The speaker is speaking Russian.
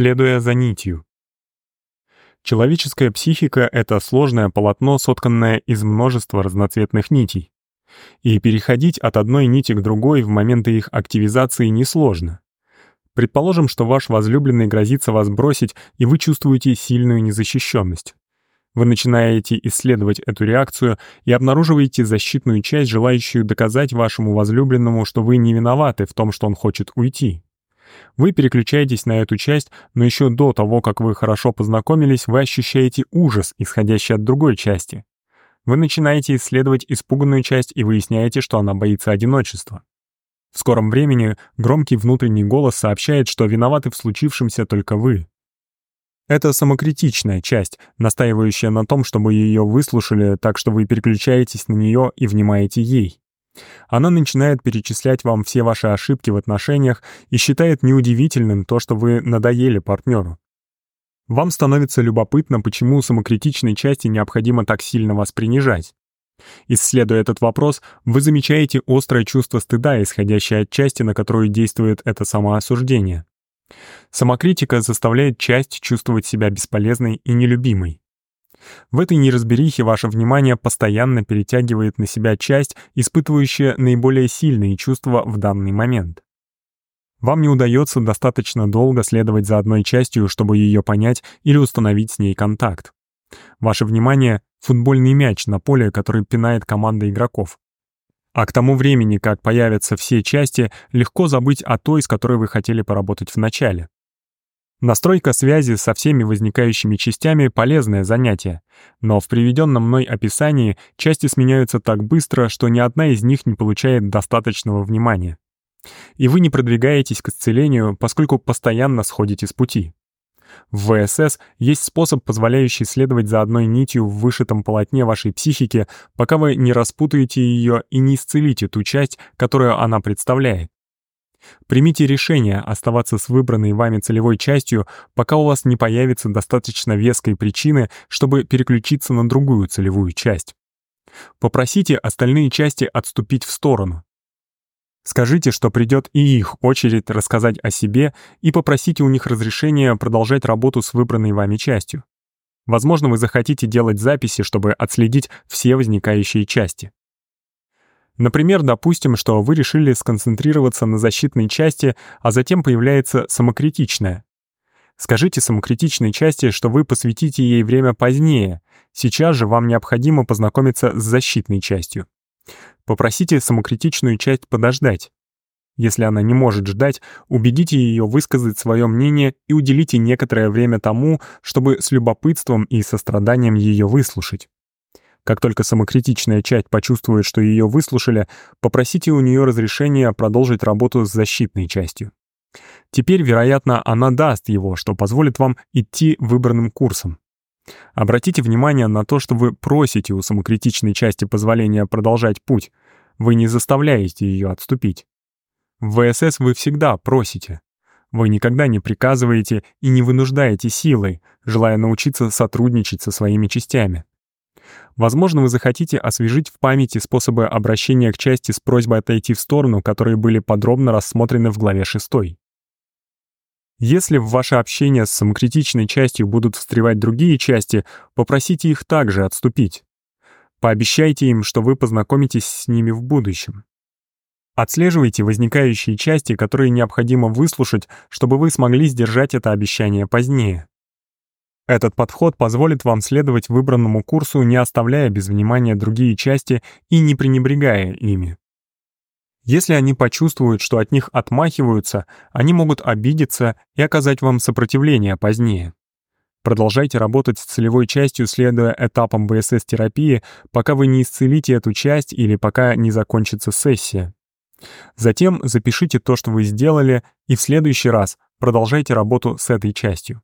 следуя за нитью. Человеческая психика — это сложное полотно, сотканное из множества разноцветных нитей. И переходить от одной нити к другой в моменты их активизации несложно. Предположим, что ваш возлюбленный грозится вас бросить, и вы чувствуете сильную незащищенность. Вы начинаете исследовать эту реакцию и обнаруживаете защитную часть, желающую доказать вашему возлюбленному, что вы не виноваты в том, что он хочет уйти. Вы переключаетесь на эту часть, но еще до того, как вы хорошо познакомились, вы ощущаете ужас, исходящий от другой части. Вы начинаете исследовать испуганную часть и выясняете, что она боится одиночества. В скором времени громкий внутренний голос сообщает, что виноваты в случившемся только вы. Это самокритичная часть, настаивающая на том, чтобы ее выслушали, так что вы переключаетесь на нее и внимаете ей. Она начинает перечислять вам все ваши ошибки в отношениях и считает неудивительным то, что вы надоели партнеру. Вам становится любопытно, почему самокритичной части необходимо так сильно вас принижать. Исследуя этот вопрос, вы замечаете острое чувство стыда, исходящее от части, на которую действует это самоосуждение. Самокритика заставляет часть чувствовать себя бесполезной и нелюбимой. В этой неразберихе ваше внимание постоянно перетягивает на себя часть, испытывающая наиболее сильные чувства в данный момент. Вам не удается достаточно долго следовать за одной частью, чтобы ее понять или установить с ней контакт. Ваше внимание — футбольный мяч на поле, который пинает команда игроков. А к тому времени, как появятся все части, легко забыть о той, с которой вы хотели поработать в начале. Настройка связи со всеми возникающими частями — полезное занятие, но в приведенном мной описании части сменяются так быстро, что ни одна из них не получает достаточного внимания. И вы не продвигаетесь к исцелению, поскольку постоянно сходите с пути. В ВСС есть способ, позволяющий следовать за одной нитью в вышитом полотне вашей психики, пока вы не распутаете ее и не исцелите ту часть, которую она представляет. Примите решение оставаться с выбранной вами целевой частью, пока у вас не появится достаточно веской причины, чтобы переключиться на другую целевую часть. Попросите остальные части отступить в сторону. Скажите, что придет и их очередь рассказать о себе и попросите у них разрешения продолжать работу с выбранной вами частью. Возможно, вы захотите делать записи, чтобы отследить все возникающие части. Например, допустим, что вы решили сконцентрироваться на защитной части, а затем появляется самокритичная. Скажите самокритичной части, что вы посвятите ей время позднее, сейчас же вам необходимо познакомиться с защитной частью. Попросите самокритичную часть подождать. Если она не может ждать, убедите ее высказать свое мнение и уделите некоторое время тому, чтобы с любопытством и состраданием ее выслушать. Как только самокритичная часть почувствует, что ее выслушали, попросите у нее разрешения продолжить работу с защитной частью. Теперь, вероятно, она даст его, что позволит вам идти выбранным курсом. Обратите внимание на то, что вы просите у самокритичной части позволения продолжать путь. Вы не заставляете ее отступить. В ВСС вы всегда просите. Вы никогда не приказываете и не вынуждаете силой, желая научиться сотрудничать со своими частями. Возможно, вы захотите освежить в памяти способы обращения к части с просьбой отойти в сторону, которые были подробно рассмотрены в главе 6. Если в ваше общение с самокритичной частью будут встревать другие части, попросите их также отступить. Пообещайте им, что вы познакомитесь с ними в будущем. Отслеживайте возникающие части, которые необходимо выслушать, чтобы вы смогли сдержать это обещание позднее. Этот подход позволит вам следовать выбранному курсу, не оставляя без внимания другие части и не пренебрегая ими. Если они почувствуют, что от них отмахиваются, они могут обидеться и оказать вам сопротивление позднее. Продолжайте работать с целевой частью, следуя этапам БСС-терапии, пока вы не исцелите эту часть или пока не закончится сессия. Затем запишите то, что вы сделали, и в следующий раз продолжайте работу с этой частью.